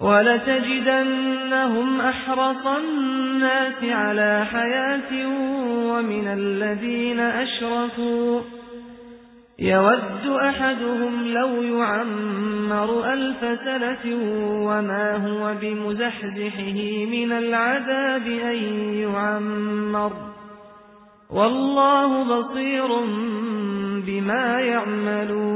وَلَتَجِدَنَّهُمْ أَحْرَصَ النَّاسِ عَلَى حَيَاةٍ وَمِنَ الَّذِينَ أَشْرَكُوا يَوَدُّ أَحَدُهُمْ لَوْ يُعَمَّرُ أَلْفَ سَنَةٍ وَمَا هُوَ بِمُزَحْزِحِهِ مِنَ الْعَذَابِ أَن يُعَمَّرَ. وَاللَّهُ بَصِيرٌ بِمَا يَعْمَلُونَ.